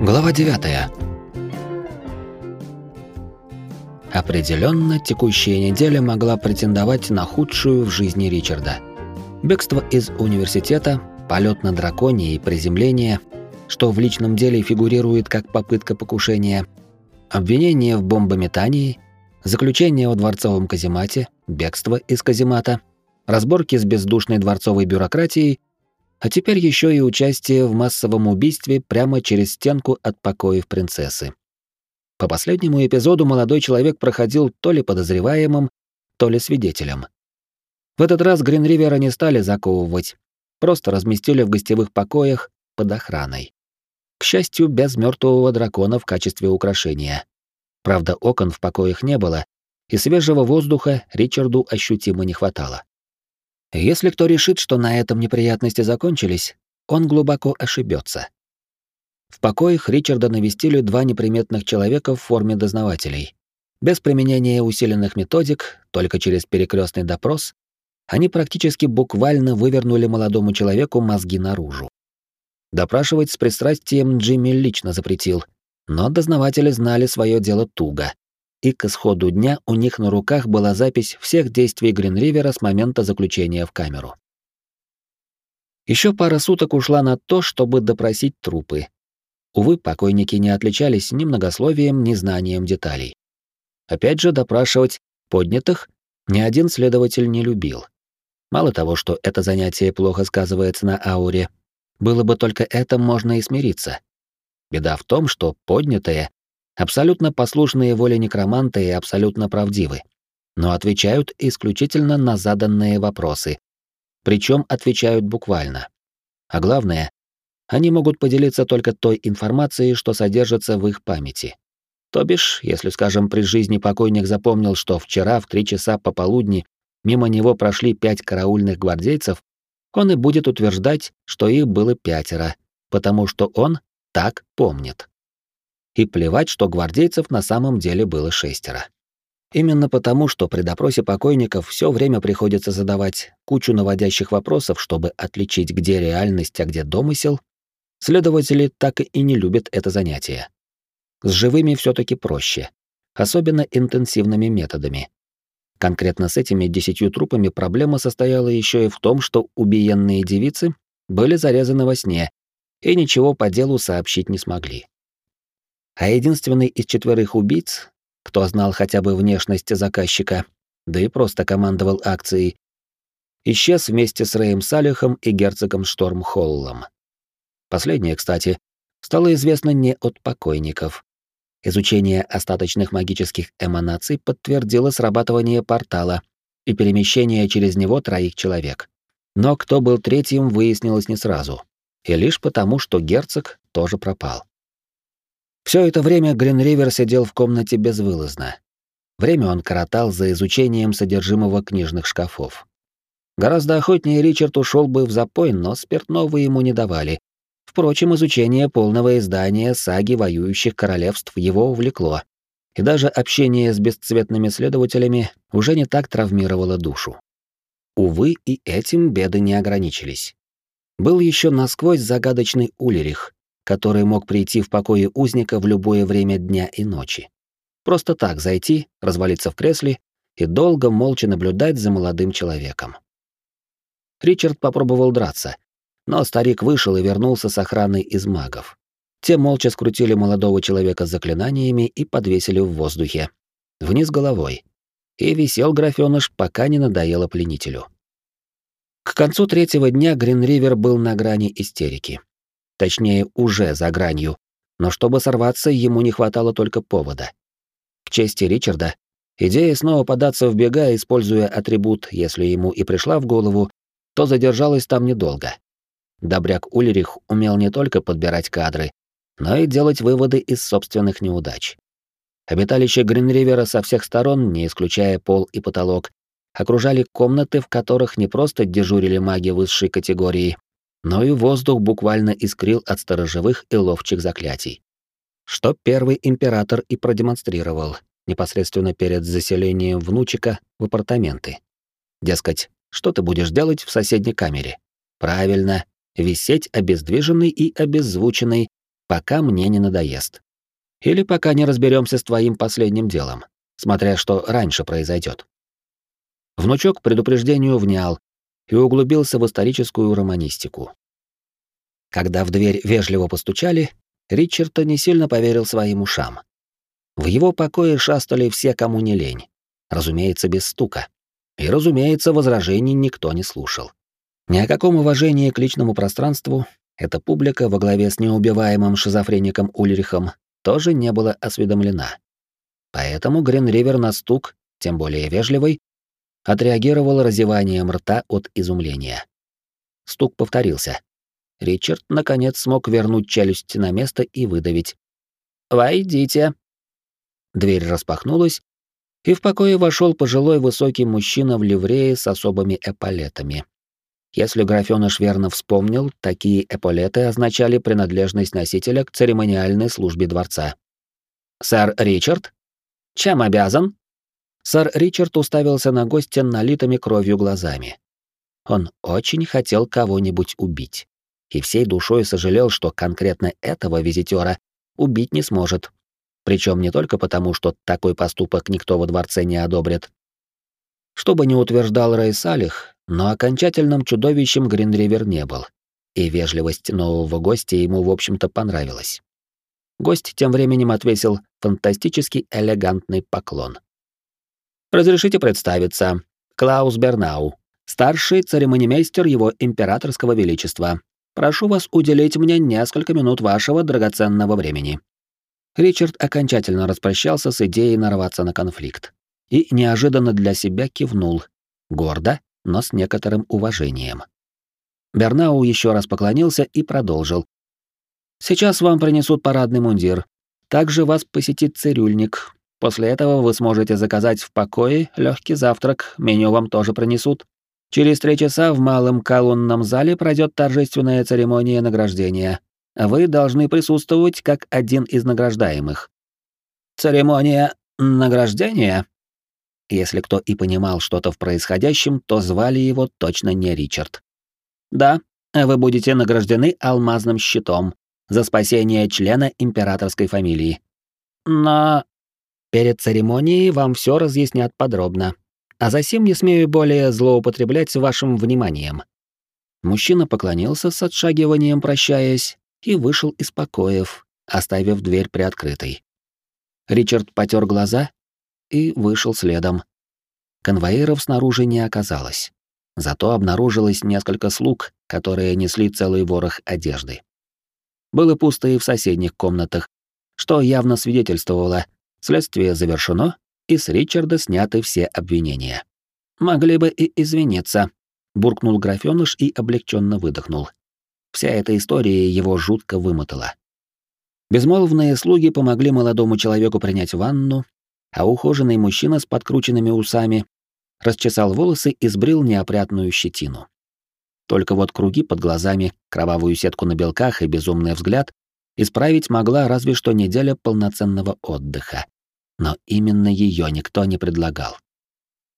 Глава 9. Определенно, текущая неделя могла претендовать на худшую в жизни Ричарда. Бегство из университета, полет на драконе и приземление, что в личном деле фигурирует как попытка покушения, обвинение в бомбометании, заключение в дворцовом каземате, бегство из каземата, разборки с бездушной дворцовой бюрократией а теперь еще и участие в массовом убийстве прямо через стенку от покоев принцессы. По последнему эпизоду молодой человек проходил то ли подозреваемым, то ли свидетелем. В этот раз Гринривера не стали заковывать, просто разместили в гостевых покоях под охраной. К счастью, без мертвого дракона в качестве украшения. Правда, окон в покоях не было, и свежего воздуха Ричарду ощутимо не хватало. Если кто решит, что на этом неприятности закончились, он глубоко ошибется. В покоях Ричарда навестили два неприметных человека в форме дознавателей. Без применения усиленных методик, только через перекрестный допрос, они практически буквально вывернули молодому человеку мозги наружу. Допрашивать с пристрастием Джимми лично запретил, но дознаватели знали свое дело туго и к исходу дня у них на руках была запись всех действий Гринривера с момента заключения в камеру. Еще пара суток ушла на то, чтобы допросить трупы. Увы, покойники не отличались ни многословием, ни знанием деталей. Опять же, допрашивать поднятых ни один следователь не любил. Мало того, что это занятие плохо сказывается на ауре, было бы только это можно и смириться. Беда в том, что поднятые абсолютно послушные воле некроманта и абсолютно правдивы, но отвечают исключительно на заданные вопросы. Причем отвечают буквально. А главное, они могут поделиться только той информацией, что содержится в их памяти. То бишь, если, скажем, при жизни покойник запомнил, что вчера в три часа пополудни мимо него прошли пять караульных гвардейцев, он и будет утверждать, что их было пятеро, потому что он так помнит и плевать, что гвардейцев на самом деле было шестеро. Именно потому, что при допросе покойников все время приходится задавать кучу наводящих вопросов, чтобы отличить, где реальность, а где домысел, следователи так и не любят это занятие. С живыми все таки проще, особенно интенсивными методами. Конкретно с этими десятью трупами проблема состояла еще и в том, что убиенные девицы были зарезаны во сне и ничего по делу сообщить не смогли а единственный из четверых убийц, кто знал хотя бы внешность заказчика, да и просто командовал акцией, исчез вместе с Рэем Салихом и герцогом Штормхоллом. Последнее, кстати, стало известно не от покойников. Изучение остаточных магических эманаций подтвердило срабатывание портала и перемещение через него троих человек. Но кто был третьим, выяснилось не сразу. И лишь потому, что герцог тоже пропал. Все это время Гринривер сидел в комнате безвылазно. Время он коротал за изучением содержимого книжных шкафов. Гораздо охотнее Ричард ушел бы в запой, но спиртного ему не давали. Впрочем, изучение полного издания саги воюющих королевств его увлекло, и даже общение с бесцветными следователями уже не так травмировало душу. Увы, и этим беды не ограничились. Был еще насквозь загадочный Улерих, который мог прийти в покое узника в любое время дня и ночи. Просто так зайти, развалиться в кресле и долго молча наблюдать за молодым человеком. Ричард попробовал драться, но старик вышел и вернулся с охраной из магов. Те молча скрутили молодого человека заклинаниями и подвесили в воздухе, вниз головой. И висел графёныш, пока не надоело пленителю. К концу третьего дня Гринривер был на грани истерики. Точнее, уже за гранью. Но чтобы сорваться, ему не хватало только повода. К чести Ричарда, идея снова податься в бега, используя атрибут, если ему и пришла в голову, то задержалась там недолго. Добряк Ульрих умел не только подбирать кадры, но и делать выводы из собственных неудач. Обиталище Гринривера со всех сторон, не исключая пол и потолок, окружали комнаты, в которых не просто дежурили маги высшей категории, но и воздух буквально искрил от сторожевых и ловчих заклятий. Что первый император и продемонстрировал непосредственно перед заселением внучика в апартаменты. Дескать, что ты будешь делать в соседней камере? Правильно, висеть обездвиженный и обеззвученный, пока мне не надоест. Или пока не разберемся с твоим последним делом, смотря что раньше произойдет. Внучок предупреждению внял и углубился в историческую романистику. Когда в дверь вежливо постучали, Ричард не сильно поверил своим ушам. В его покое шастали все, кому не лень. Разумеется, без стука. И, разумеется, возражений никто не слушал. Ни о каком уважении к личному пространству эта публика во главе с неубиваемым шизофреником Ульрихом тоже не была осведомлена. Поэтому Гринривер на стук, тем более вежливый, отреагировал разеванием рта от изумления. Стук повторился. Ричард, наконец, смог вернуть челюсть на место и выдавить. «Войдите». Дверь распахнулась, и в покое вошел пожилой высокий мужчина в ливрее с особыми эполетами. Если графёныш верно вспомнил, такие эполеты означали принадлежность носителя к церемониальной службе дворца. «Сэр Ричард? Чем обязан?» Сэр Ричард уставился на гостя налитыми кровью глазами. Он очень хотел кого-нибудь убить. И всей душой сожалел, что конкретно этого визитера убить не сможет. Причем не только потому, что такой поступок никто во дворце не одобрит. Что бы ни утверждал Рэй Салих, но окончательным чудовищем Гринривер не был. И вежливость нового гостя ему, в общем-то, понравилась. Гость тем временем отвесил фантастически элегантный поклон. Разрешите представиться. Клаус Бернау, старший церемонимейстер его императорского величества. Прошу вас уделить мне несколько минут вашего драгоценного времени. Ричард окончательно распрощался с идеей нарваться на конфликт и неожиданно для себя кивнул, гордо, но с некоторым уважением. Бернау еще раз поклонился и продолжил. «Сейчас вам принесут парадный мундир. Также вас посетит цирюльник, После этого вы сможете заказать в покое легкий завтрак, меню вам тоже принесут. Через три часа в малом колонном зале пройдет торжественная церемония награждения. Вы должны присутствовать как один из награждаемых. Церемония награждения? Если кто и понимал что-то в происходящем, то звали его точно не Ричард. Да, вы будете награждены алмазным щитом за спасение члена императорской фамилии. Но Перед церемонией вам все разъяснят подробно. А засим не смею более злоупотреблять вашим вниманием». Мужчина поклонился с отшагиванием, прощаясь, и вышел из покоев, оставив дверь приоткрытой. Ричард потер глаза и вышел следом. Конвоиров снаружи не оказалось. Зато обнаружилось несколько слуг, которые несли целый ворох одежды. Было пусто и в соседних комнатах, что явно свидетельствовало, Следствие завершено, и с Ричарда сняты все обвинения. Могли бы и извиниться, буркнул графёныш и облегченно выдохнул. Вся эта история его жутко вымотала. Безмолвные слуги помогли молодому человеку принять ванну, а ухоженный мужчина с подкрученными усами расчесал волосы и сбрил неопрятную щетину. Только вот круги под глазами, кровавую сетку на белках и безумный взгляд Исправить могла разве что неделя полноценного отдыха. Но именно ее никто не предлагал.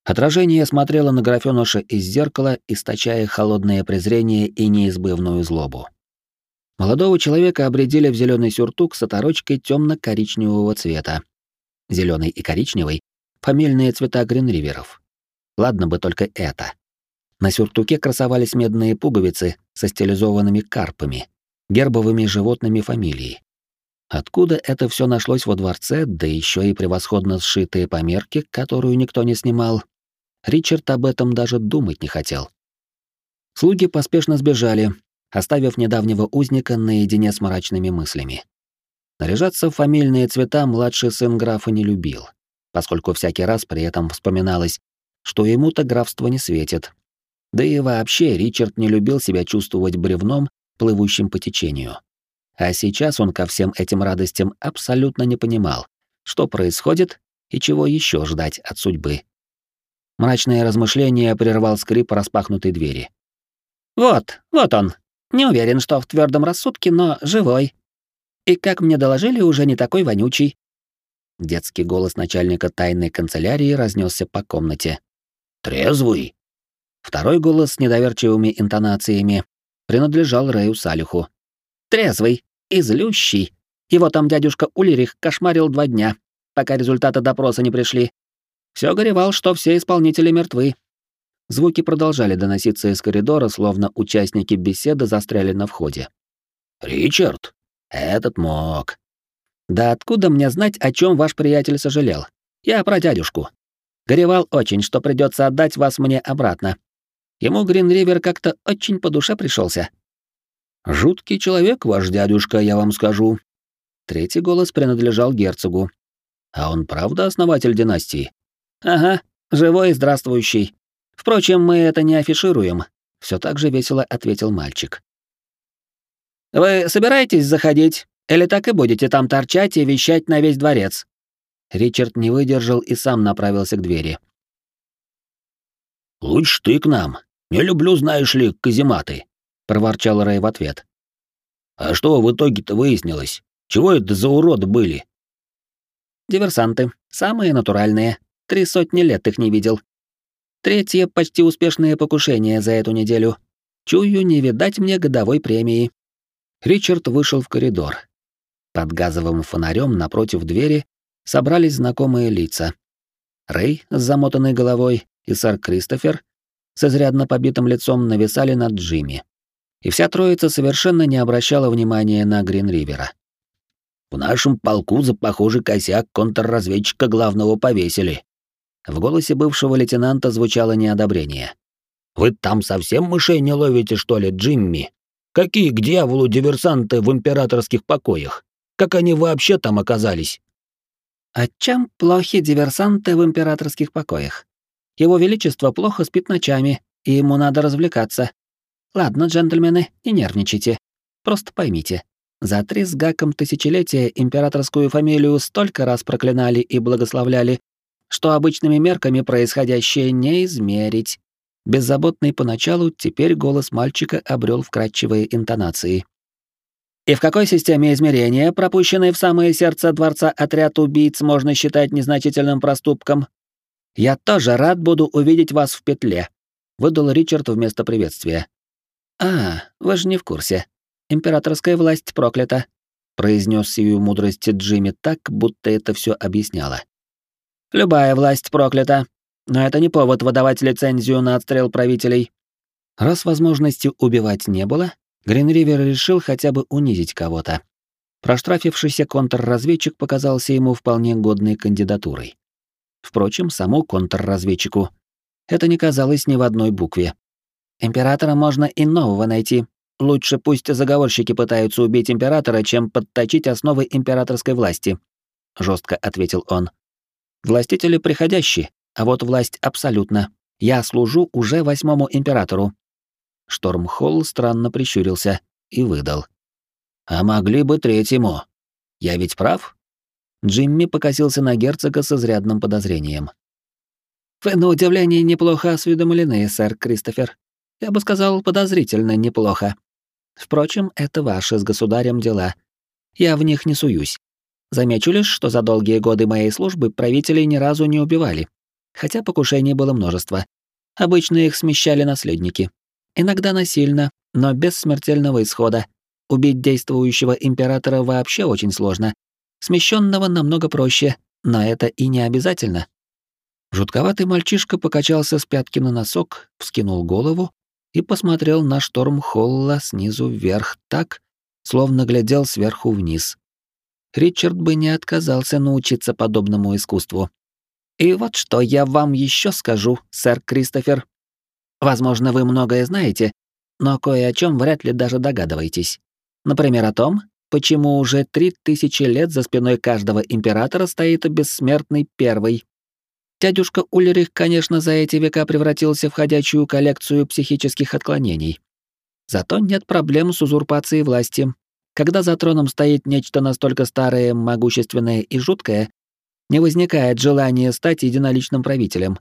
Отражение смотрело на графёныша из зеркала, источая холодное презрение и неизбывную злобу. Молодого человека обредили в зеленый сюртук с оторочкой темно-коричневого цвета. Зеленый и коричневый — фамильные цвета гринриверов. Ладно бы только это. На сюртуке красовались медные пуговицы со стилизованными карпами, гербовыми животными фамилии. Откуда это все нашлось во дворце, да еще и превосходно сшитые по мерке, которую никто не снимал, Ричард об этом даже думать не хотел. Слуги поспешно сбежали, оставив недавнего узника наедине с мрачными мыслями. Наряжаться в фамильные цвета младший сын графа не любил, поскольку всякий раз при этом вспоминалось, что ему-то графство не светит. Да и вообще Ричард не любил себя чувствовать бревном плывущим по течению. А сейчас он ко всем этим радостям абсолютно не понимал, что происходит и чего еще ждать от судьбы. Мрачное размышление прервал скрип распахнутой двери. «Вот, вот он. Не уверен, что в твердом рассудке, но живой. И, как мне доложили, уже не такой вонючий». Детский голос начальника тайной канцелярии разнесся по комнате. «Трезвый?» Второй голос с недоверчивыми интонациями принадлежал Рэю Салиху. «Трезвый. И злющий. Его там дядюшка Ульрих кошмарил два дня, пока результаты допроса не пришли. Все горевал, что все исполнители мертвы. Звуки продолжали доноситься из коридора, словно участники беседы застряли на входе. «Ричард? Этот мог». «Да откуда мне знать, о чем ваш приятель сожалел? Я про дядюшку. Горевал очень, что придется отдать вас мне обратно. Ему Гринривер как-то очень по душе пришелся. «Жуткий человек, ваш дядюшка, я вам скажу». Третий голос принадлежал герцогу. «А он правда основатель династии?» «Ага, живой и здравствующий. Впрочем, мы это не афишируем», — все так же весело ответил мальчик. «Вы собираетесь заходить? Или так и будете там торчать и вещать на весь дворец?» Ричард не выдержал и сам направился к двери. «Лучше ты к нам. Не люблю, знаешь ли, казематы», — проворчал Рэй в ответ. «А что в итоге-то выяснилось? Чего это за уроды были?» «Диверсанты. Самые натуральные. Три сотни лет их не видел. Третье почти успешное покушение за эту неделю. Чую, не видать мне годовой премии». Ричард вышел в коридор. Под газовым фонарем напротив двери собрались знакомые лица. Рэй с замотанной головой и сэр Кристофер с изрядно побитым лицом нависали над Джимми. И вся троица совершенно не обращала внимания на Гринривера. «В нашем полку за похожий косяк контрразведчика главного повесили». В голосе бывшего лейтенанта звучало неодобрение. «Вы там совсем мышей не ловите, что ли, Джимми? Какие к дьяволу диверсанты в императорских покоях? Как они вообще там оказались?» А чем плохи диверсанты в императорских покоях? Его Величество плохо спит ночами, и ему надо развлекаться. Ладно, джентльмены, не нервничайте. Просто поймите, за три с гаком тысячелетия императорскую фамилию столько раз проклинали и благословляли, что обычными мерками происходящее не измерить. Беззаботный поначалу, теперь голос мальчика обрел вкрадчивые интонации. И в какой системе измерения пропущенный в самое сердце дворца отряд убийц можно считать незначительным проступком? Я тоже рад буду увидеть вас в петле, выдал Ричард вместо приветствия. А, вы же не в курсе. Императорская власть проклята, произнес сию мудрость Джимми так, будто это все объясняло. Любая власть проклята, но это не повод выдавать лицензию на отстрел правителей. Раз возможности убивать не было, Гринривер решил хотя бы унизить кого-то. Проштрафившийся контрразведчик показался ему вполне годной кандидатурой. Впрочем, саму контрразведчику это не казалось ни в одной букве. Императора можно и нового найти. Лучше пусть заговорщики пытаются убить императора, чем подточить основы императорской власти, жестко ответил он. Властители приходящие, а вот власть абсолютно. Я служу уже восьмому императору, Штормхолл странно прищурился и выдал. «А могли бы третьему. Я ведь прав?» Джимми покосился на герцога с изрядным подозрением. «Вы, на удивление, неплохо осведомлены, сэр Кристофер. Я бы сказал, подозрительно неплохо. Впрочем, это ваши с государем дела. Я в них не суюсь. Замечу лишь, что за долгие годы моей службы правителей ни разу не убивали. Хотя покушений было множество. Обычно их смещали наследники. Иногда насильно, но без смертельного исхода. Убить действующего императора вообще очень сложно. Смещенного намного проще, но это и не обязательно. Жутковатый мальчишка покачался с пятки на носок, вскинул голову и посмотрел на шторм холла снизу вверх так, словно глядел сверху вниз. Ричард бы не отказался научиться подобному искусству. И вот что я вам еще скажу, сэр Кристофер. Возможно, вы многое знаете, но кое о чем вряд ли даже догадываетесь. Например, о том, почему уже три тысячи лет за спиной каждого императора стоит бессмертный первый. Дядюшка Ульрих, конечно, за эти века превратился в ходячую коллекцию психических отклонений. Зато нет проблем с узурпацией власти. Когда за троном стоит нечто настолько старое, могущественное и жуткое, не возникает желания стать единоличным правителем.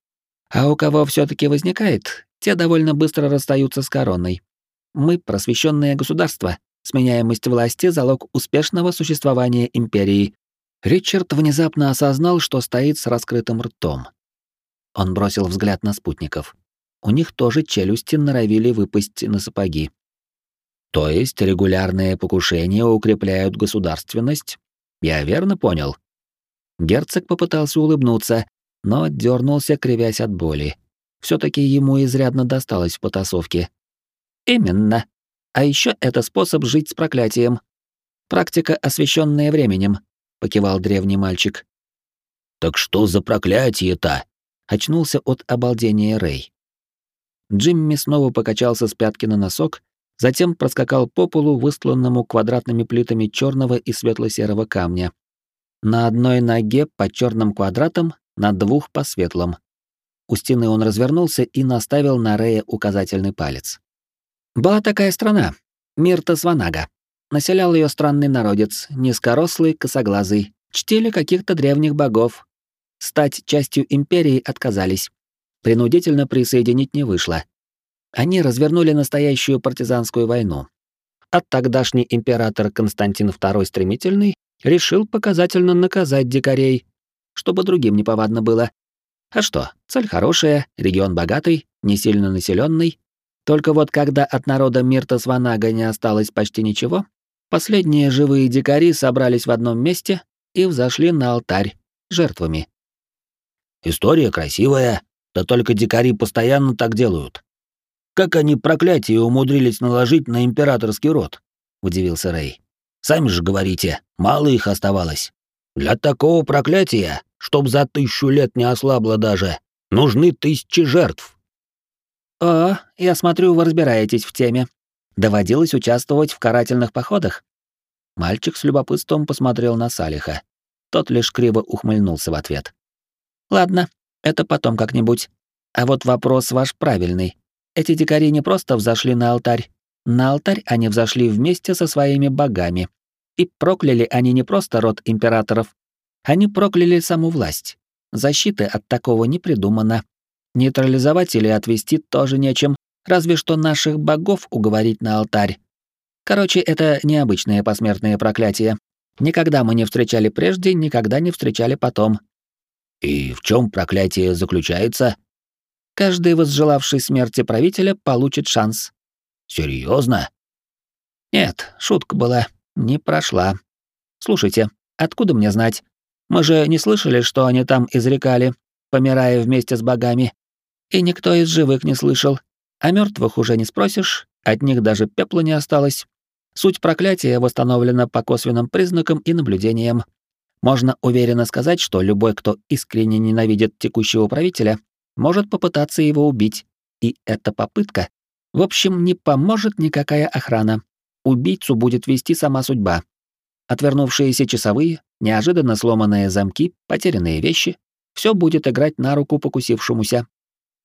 А у кого все таки возникает, те довольно быстро расстаются с короной. Мы — просвещенное государство, сменяемость власти — залог успешного существования империи. Ричард внезапно осознал, что стоит с раскрытым ртом. Он бросил взгляд на спутников. У них тоже челюсти норовили выпасть на сапоги. То есть регулярные покушения укрепляют государственность? Я верно понял? Герцог попытался улыбнуться, но дернулся, кривясь от боли. все таки ему изрядно досталось в потасовке. Именно. А еще это способ жить с проклятием. Практика, освещенная временем, покивал древний мальчик. Так что за проклятие-то? Очнулся от обалдения Рэй. Джимми снова покачался с пятки на носок, затем проскакал по полу, выстланному квадратными плитами черного и светло-серого камня. На одной ноге по черным квадратам, на двух по светлым. У стены он развернулся и наставил на Рея указательный палец. Была такая страна, Мирта Сванага. Населял ее странный народец, низкорослый, косоглазый, чтили каких-то древних богов. Стать частью империи отказались. Принудительно присоединить не вышло. Они развернули настоящую партизанскую войну. А тогдашний император Константин II Стремительный решил показательно наказать дикарей, чтобы другим неповадно было. А что, цель хорошая, регион богатый, не сильно населенный. Только вот когда от народа Мирта Сванага не осталось почти ничего, последние живые дикари собрались в одном месте и взошли на алтарь жертвами. История красивая, да только дикари постоянно так делают. Как они проклятие умудрились наложить на императорский род? удивился Рэй. Сами же говорите, мало их оставалось. Для такого проклятия, чтоб за тысячу лет не ослабло даже, нужны тысячи жертв. О, я смотрю, вы разбираетесь в теме. Доводилось участвовать в карательных походах. Мальчик с любопытством посмотрел на Салиха. Тот лишь криво ухмыльнулся в ответ. Ладно, это потом как-нибудь. А вот вопрос ваш правильный. Эти дикари не просто взошли на алтарь. На алтарь они взошли вместе со своими богами. И прокляли они не просто род императоров. Они прокляли саму власть. Защиты от такого не придумано. Нейтрализовать или отвести тоже нечем, разве что наших богов уговорить на алтарь. Короче, это необычное посмертное проклятие. Никогда мы не встречали прежде, никогда не встречали потом. И в чем проклятие заключается? Каждый возжелавший смерти правителя получит шанс. Серьезно? Нет, шутка была, не прошла. Слушайте, откуда мне знать? Мы же не слышали, что они там изрекали, помирая вместе с богами. И никто из живых не слышал. А мертвых уже не спросишь, от них даже пепла не осталось. Суть проклятия восстановлена по косвенным признакам и наблюдениям. Можно уверенно сказать, что любой, кто искренне ненавидит текущего правителя, может попытаться его убить. И эта попытка, в общем, не поможет никакая охрана. Убийцу будет вести сама судьба. Отвернувшиеся часовые, неожиданно сломанные замки, потерянные вещи — все будет играть на руку покусившемуся.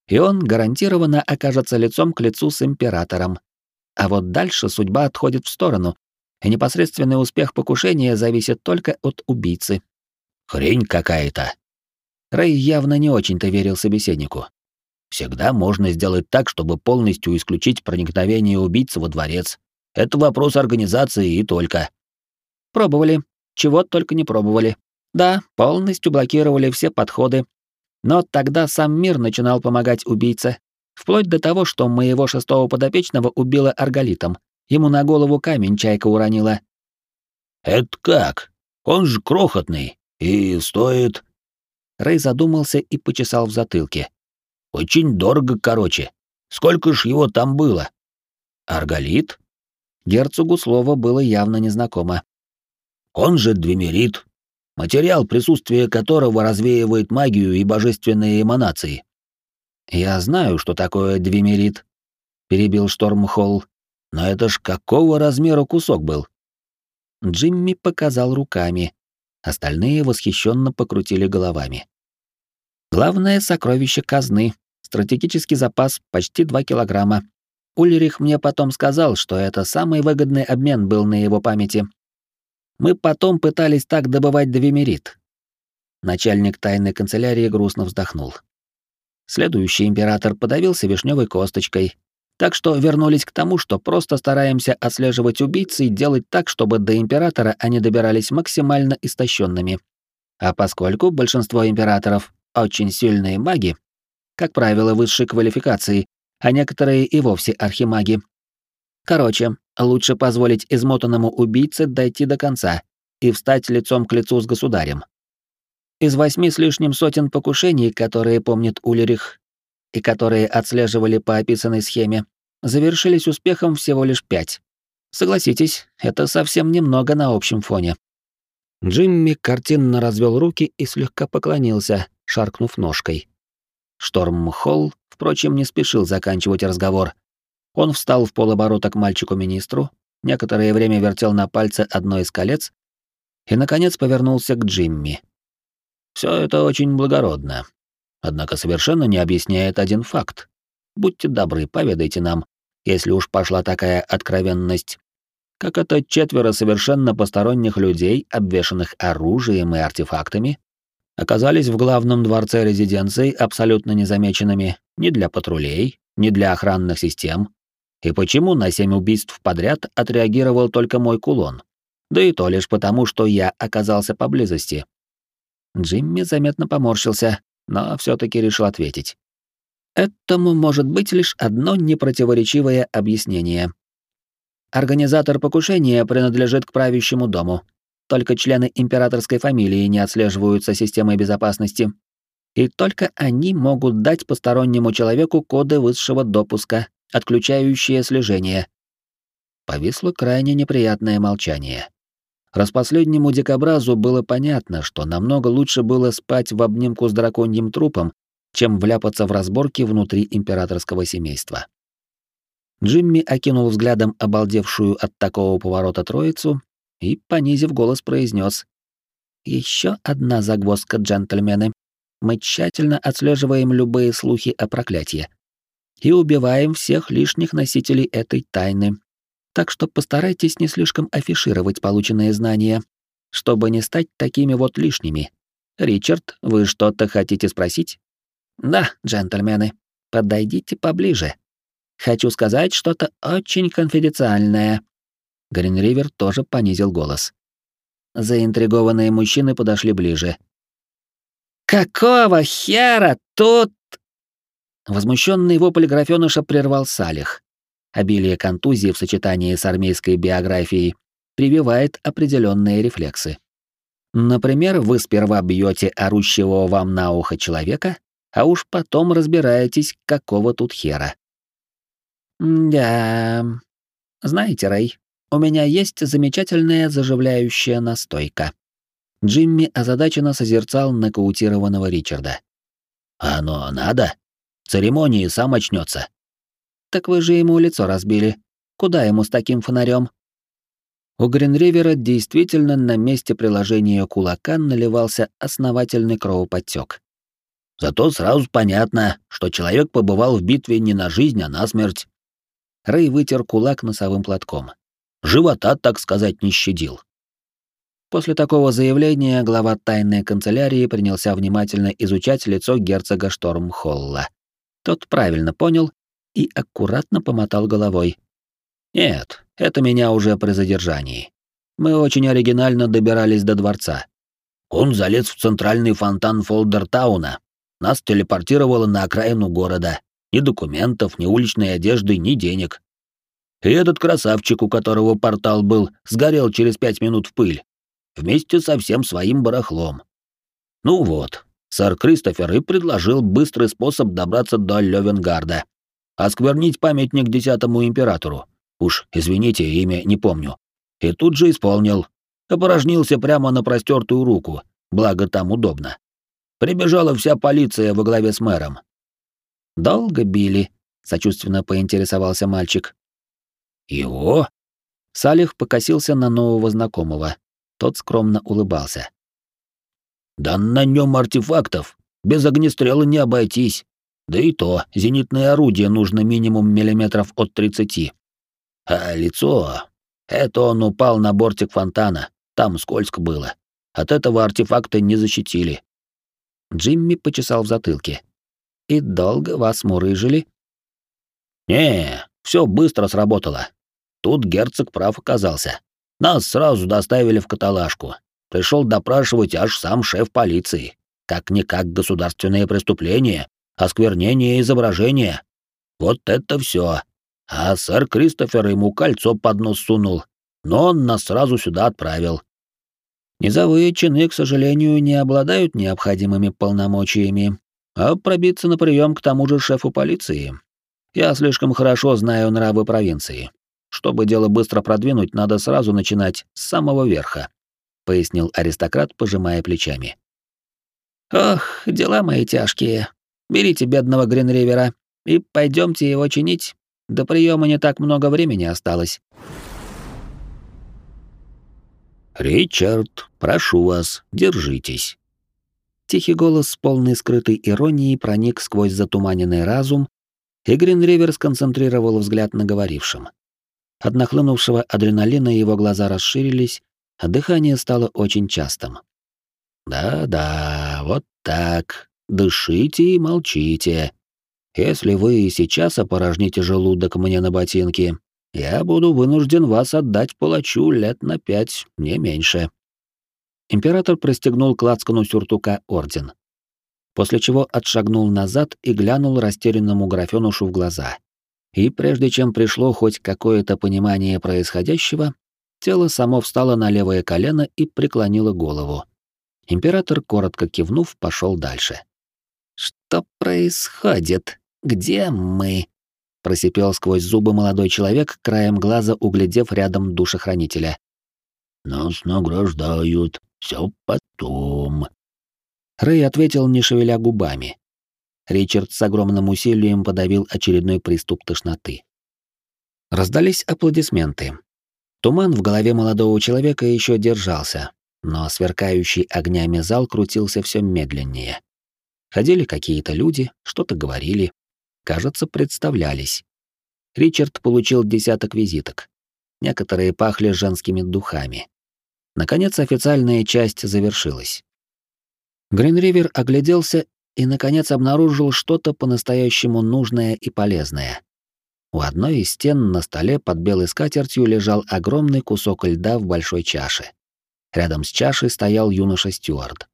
И он гарантированно окажется лицом к лицу с императором. А вот дальше судьба отходит в сторону, и непосредственный успех покушения зависит только от убийцы. Хрень какая-то. Рэй явно не очень-то верил собеседнику. Всегда можно сделать так, чтобы полностью исключить проникновение убийцы во дворец. Это вопрос организации и только. Пробовали. Чего только не пробовали. Да, полностью блокировали все подходы. Но тогда сам мир начинал помогать убийце. Вплоть до того, что моего шестого подопечного убило арголитом, Ему на голову камень чайка уронила. «Это как? Он же крохотный и стоит...» Рэй задумался и почесал в затылке. «Очень дорого, короче. Сколько ж его там было?» «Арголит?» Герцогу слово было явно незнакомо. «Он же двемерит, материал, присутствие которого развеивает магию и божественные эманации». «Я знаю, что такое двемерит», — перебил Штормхолл. Но это ж какого размера кусок был? Джимми показал руками. Остальные восхищенно покрутили головами. Главное сокровище казны. Стратегический запас почти 2 килограмма. Ульрих мне потом сказал, что это самый выгодный обмен был на его памяти. Мы потом пытались так добывать двемерит. Начальник тайной канцелярии грустно вздохнул. Следующий император подавился вишневой косточкой, так что вернулись к тому, что просто стараемся отслеживать убийц и делать так, чтобы до императора они добирались максимально истощенными. А поскольку большинство императоров очень сильные маги, как правило, высшей квалификации, а некоторые и вовсе архимаги. Короче, Лучше позволить измотанному убийце дойти до конца и встать лицом к лицу с государем. Из восьми с лишним сотен покушений, которые помнит Улерих и которые отслеживали по описанной схеме, завершились успехом всего лишь пять. Согласитесь, это совсем немного на общем фоне. Джимми картинно развел руки и слегка поклонился, шаркнув ножкой. Шторм Холл, впрочем, не спешил заканчивать разговор. Он встал в полоборота к мальчику-министру, некоторое время вертел на пальце одно из колец и, наконец, повернулся к Джимми. Все это очень благородно. Однако совершенно не объясняет один факт. Будьте добры, поведайте нам, если уж пошла такая откровенность, как это четверо совершенно посторонних людей, обвешанных оружием и артефактами, оказались в главном дворце резиденции абсолютно незамеченными ни для патрулей, ни для охранных систем. И почему на семь убийств подряд отреагировал только мой кулон? Да и то лишь потому, что я оказался поблизости. Джимми заметно поморщился, но все таки решил ответить. Этому может быть лишь одно непротиворечивое объяснение. Организатор покушения принадлежит к правящему дому. Только члены императорской фамилии не отслеживаются системой безопасности. И только они могут дать постороннему человеку коды высшего допуска, отключающие слежение. Повисло крайне неприятное молчание. Распоследнему дикобразу было понятно, что намного лучше было спать в обнимку с драконьим трупом, чем вляпаться в разборки внутри императорского семейства. Джимми окинул взглядом обалдевшую от такого поворота троицу и, понизив голос, произнес: Еще одна загвоздка, джентльмены. Мы тщательно отслеживаем любые слухи о проклятии и убиваем всех лишних носителей этой тайны. Так что постарайтесь не слишком афишировать полученные знания, чтобы не стать такими вот лишними. Ричард, вы что-то хотите спросить? Да, джентльмены, подойдите поближе. Хочу сказать что-то очень конфиденциальное. Гринривер тоже понизил голос. Заинтригованные мужчины подошли ближе. «Какого хера тут...» Возмущенный вопль графёныша прервал Салих. Обилие контузии в сочетании с армейской биографией прививает определенные рефлексы. Например, вы сперва бьете орущего вам на ухо человека, а уж потом разбираетесь, какого тут хера. Да. Знаете, Рэй, у меня есть замечательная заживляющая настойка. Джимми озадаченно созерцал нокаутированного Ричарда. «Оно надо? Церемонии сам очнется. «Так вы же ему лицо разбили. Куда ему с таким фонарем? У Гринривера действительно на месте приложения кулака наливался основательный кровоподтек. Зато сразу понятно, что человек побывал в битве не на жизнь, а на смерть. Рэй вытер кулак носовым платком живота, так сказать, не щадил. После такого заявления глава тайной канцелярии принялся внимательно изучать лицо герцога Штормхолла. Тот правильно понял и аккуратно помотал головой. «Нет, это меня уже при задержании. Мы очень оригинально добирались до дворца. Он залез в центральный фонтан Фолдертауна. Нас телепортировало на окраину города. Ни документов, ни уличной одежды, ни денег. И этот красавчик, у которого портал был, сгорел через пять минут в пыль. Вместе со всем своим барахлом. Ну вот, сэр Кристофер и предложил быстрый способ добраться до Левенгарда. Осквернить памятник десятому императору. Уж, извините, имя не помню. И тут же исполнил. Опорожнился прямо на простертую руку, благо там удобно. Прибежала вся полиция во главе с мэром. «Долго били?» — сочувственно поинтересовался мальчик. «Его?» Салих покосился на нового знакомого. Тот скромно улыбался. «Да на нем артефактов. Без огнестрела не обойтись. Да и то, зенитное орудие нужно минимум миллиметров от тридцати. А лицо... Это он упал на бортик фонтана. Там скользко было. От этого артефакта не защитили». Джимми почесал в затылке. «И долго вас мурыжили?» «Не, все быстро сработало. Тут герцог прав оказался. Нас сразу доставили в каталажку. Пришел допрашивать аж сам шеф полиции. Как-никак государственное преступление, осквернение изображения. Вот это все. А сэр Кристофер ему кольцо под нос сунул, но он нас сразу сюда отправил. Низовые чины, к сожалению, не обладают необходимыми полномочиями, а пробиться на прием к тому же шефу полиции. Я слишком хорошо знаю нравы провинции. Чтобы дело быстро продвинуть, надо сразу начинать с самого верха, пояснил аристократ, пожимая плечами. Ох, дела мои тяжкие. Берите бедного Гринривера и пойдемте его чинить. До приема не так много времени осталось. «Ричард, прошу вас, держитесь». Тихий голос, полный скрытой иронии, проник сквозь затуманенный разум, и Гринривер сконцентрировал взгляд на говорившем. От нахлынувшего адреналина его глаза расширились, а дыхание стало очень частым. «Да-да, вот так. Дышите и молчите. Если вы и сейчас опорожните желудок мне на ботинки, я буду вынужден вас отдать палачу лет на пять, не меньше». Император пристегнул к лацкану сюртука орден, после чего отшагнул назад и глянул растерянному графёнушу в глаза. И прежде чем пришло хоть какое-то понимание происходящего, тело само встало на левое колено и преклонило голову. Император, коротко кивнув, пошел дальше. «Что происходит? Где мы?» просипел сквозь зубы молодой человек, краем глаза углядев рядом душехранителя. «Нас награждают, все потом». Рэй ответил, не шевеля губами. Ричард с огромным усилием подавил очередной приступ тошноты. Раздались аплодисменты. Туман в голове молодого человека еще держался, но сверкающий огнями зал крутился все медленнее. Ходили какие-то люди, что-то говорили, кажется, представлялись. Ричард получил десяток визиток. Некоторые пахли женскими духами. Наконец официальная часть завершилась. Гринривер огляделся и, наконец, обнаружил что-то по-настоящему нужное и полезное. У одной из стен на столе под белой скатертью лежал огромный кусок льда в большой чаше. Рядом с чашей стоял юноша Стюарт.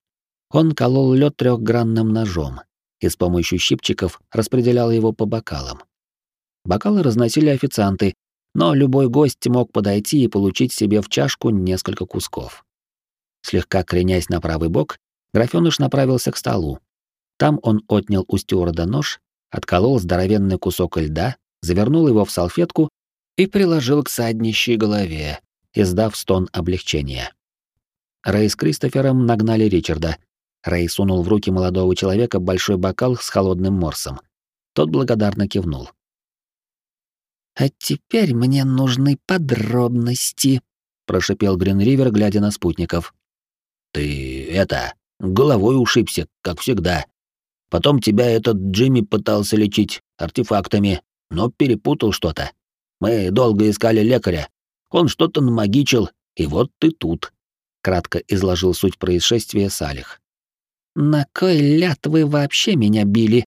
Он колол лед трехгранным ножом, и с помощью щипчиков распределял его по бокалам. Бокалы разносили официанты, но любой гость мог подойти и получить себе в чашку несколько кусков. Слегка кренясь на правый бок, графёныш направился к столу. Там он отнял у стюарда нож, отколол здоровенный кусок льда, завернул его в салфетку и приложил к саднищей голове, издав стон облегчения. Рэй с Кристофером нагнали Ричарда — Рэй сунул в руки молодого человека большой бокал с холодным морсом. Тот благодарно кивнул. «А теперь мне нужны подробности», — прошипел Гринривер, глядя на спутников. «Ты это, головой ушибся, как всегда. Потом тебя этот Джимми пытался лечить артефактами, но перепутал что-то. Мы долго искали лекаря. Он что-то намагичил, и вот ты тут», — кратко изложил суть происшествия Салих. «На кой ляд вы вообще меня били?»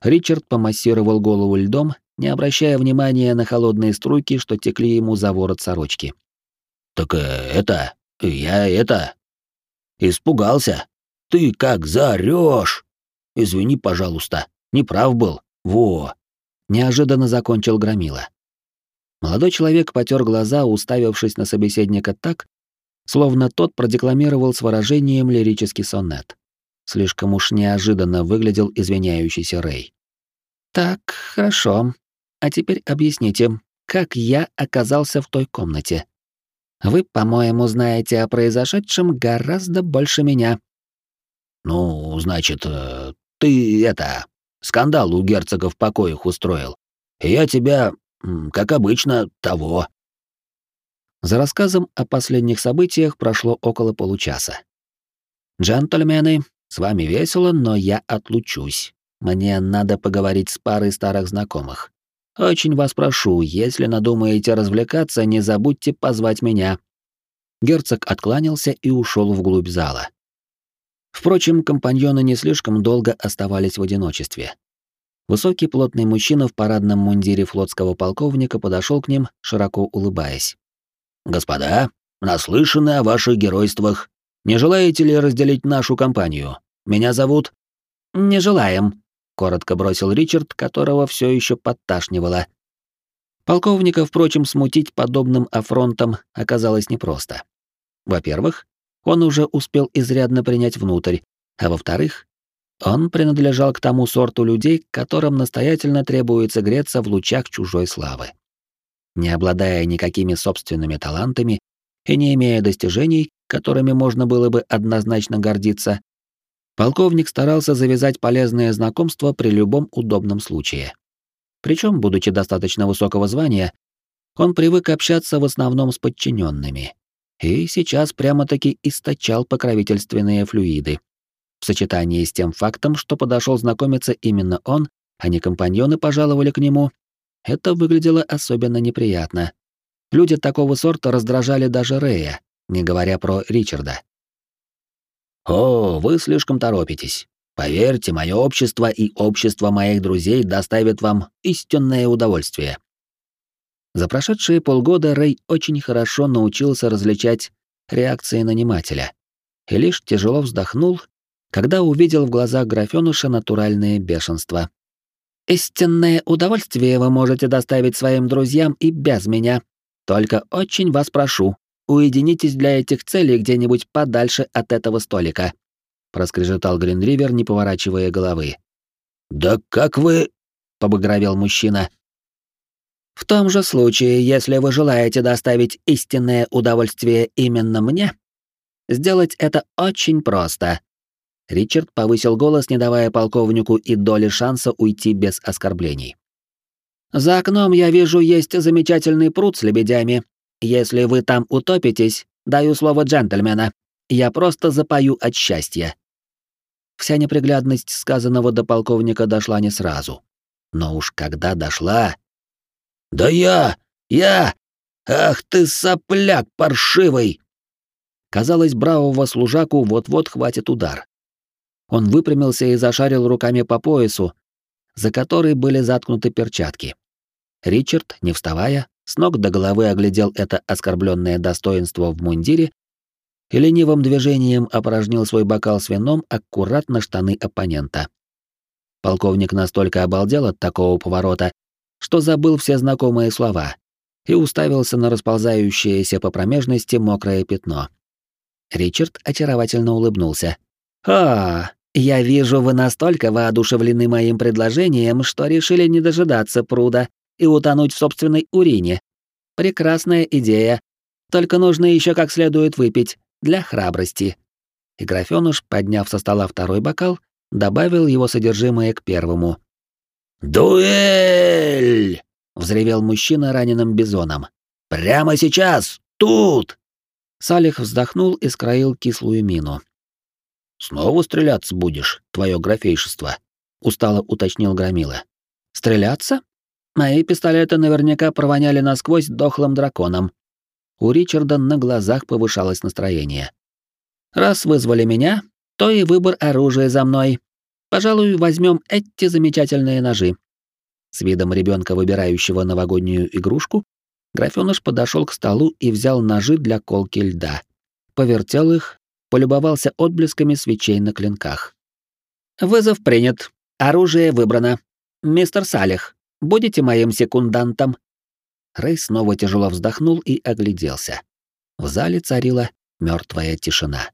Ричард помассировал голову льдом, не обращая внимания на холодные струйки, что текли ему за ворот сорочки. «Так э, это... я это... испугался. Ты как заорёшь! Извини, пожалуйста, неправ был. Во!» Неожиданно закончил Громила. Молодой человек потер глаза, уставившись на собеседника так, словно тот продекламировал с выражением лирический сонет. Слишком уж неожиданно выглядел извиняющийся Рэй. «Так, хорошо. А теперь объясните, как я оказался в той комнате? Вы, по-моему, знаете о произошедшем гораздо больше меня». «Ну, значит, э, ты это, скандал у герцога в покоях устроил. Я тебя, как обычно, того». За рассказом о последних событиях прошло около получаса. «Джентльмены, с вами весело, но я отлучусь. Мне надо поговорить с парой старых знакомых. Очень вас прошу, если надумаете развлекаться, не забудьте позвать меня». Герцог откланялся и ушел вглубь зала. Впрочем, компаньоны не слишком долго оставались в одиночестве. Высокий плотный мужчина в парадном мундире флотского полковника подошел к ним, широко улыбаясь. «Господа, наслышаны о ваших геройствах. Не желаете ли разделить нашу компанию? Меня зовут...» «Не желаем», — коротко бросил Ричард, которого все еще подташнивало. Полковника, впрочем, смутить подобным афронтом оказалось непросто. Во-первых, он уже успел изрядно принять внутрь, а во-вторых, он принадлежал к тому сорту людей, которым настоятельно требуется греться в лучах чужой славы. Не обладая никакими собственными талантами и не имея достижений, которыми можно было бы однозначно гордиться, полковник старался завязать полезное знакомство при любом удобном случае. Причем, будучи достаточно высокого звания, он привык общаться в основном с подчиненными. И сейчас прямо-таки источал покровительственные флюиды. В сочетании с тем фактом, что подошел знакомиться именно он, а не компаньоны пожаловали к нему, это выглядело особенно неприятно. Люди такого сорта раздражали даже Рея, не говоря про Ричарда. «О, вы слишком торопитесь. Поверьте, мое общество и общество моих друзей доставят вам истинное удовольствие». За прошедшие полгода Рэй очень хорошо научился различать реакции нанимателя и лишь тяжело вздохнул, когда увидел в глазах графёныша натуральное бешенство. «Истинное удовольствие вы можете доставить своим друзьям и без меня. Только очень вас прошу, уединитесь для этих целей где-нибудь подальше от этого столика», — проскрежетал Гринривер, не поворачивая головы. «Да как вы...» — побагровел мужчина. «В том же случае, если вы желаете доставить истинное удовольствие именно мне, сделать это очень просто». Ричард повысил голос, не давая полковнику и доли шанса уйти без оскорблений. «За окном я вижу есть замечательный пруд с лебедями, если вы там утопитесь, даю слово джентльмена, я просто запою от счастья. Вся неприглядность сказанного до полковника дошла не сразу. Но уж когда дошла... «Да я! Я! Ах ты сопляк паршивый!» Казалось, бравого служаку вот-вот хватит удар. Он выпрямился и зашарил руками по поясу, за который были заткнуты перчатки. Ричард, не вставая, с ног до головы оглядел это оскорбленное достоинство в мундире и ленивым движением опорожнил свой бокал с вином аккуратно штаны оппонента. Полковник настолько обалдел от такого поворота, что забыл все знакомые слова и уставился на расползающееся по промежности мокрое пятно. Ричард очаровательно улыбнулся. «А, я вижу, вы настолько воодушевлены моим предложением, что решили не дожидаться пруда и утонуть в собственной урине. Прекрасная идея. Только нужно еще как следует выпить, для храбрости. И графёныш, подняв со стола второй бокал, добавил его содержимое к первому. «Дуэль!» — взревел мужчина раненым бизоном. «Прямо сейчас! Тут!» Салих вздохнул и скроил кислую мину. «Снова стреляться будешь, твое графейшество?» — устало уточнил Громила. «Стреляться? Мои пистолеты наверняка провоняли насквозь дохлым драконом. У Ричарда на глазах повышалось настроение. Раз вызвали меня, то и выбор оружия за мной. Пожалуй, возьмем эти замечательные ножи. С видом ребенка, выбирающего новогоднюю игрушку, графёныш подошел к столу и взял ножи для колки льда. Повертел их, полюбовался отблесками свечей на клинках. «Вызов принят. Оружие выбрано. Мистер Салих, Будете моим секундантом?» Рэй снова тяжело вздохнул и огляделся. В зале царила мертвая тишина.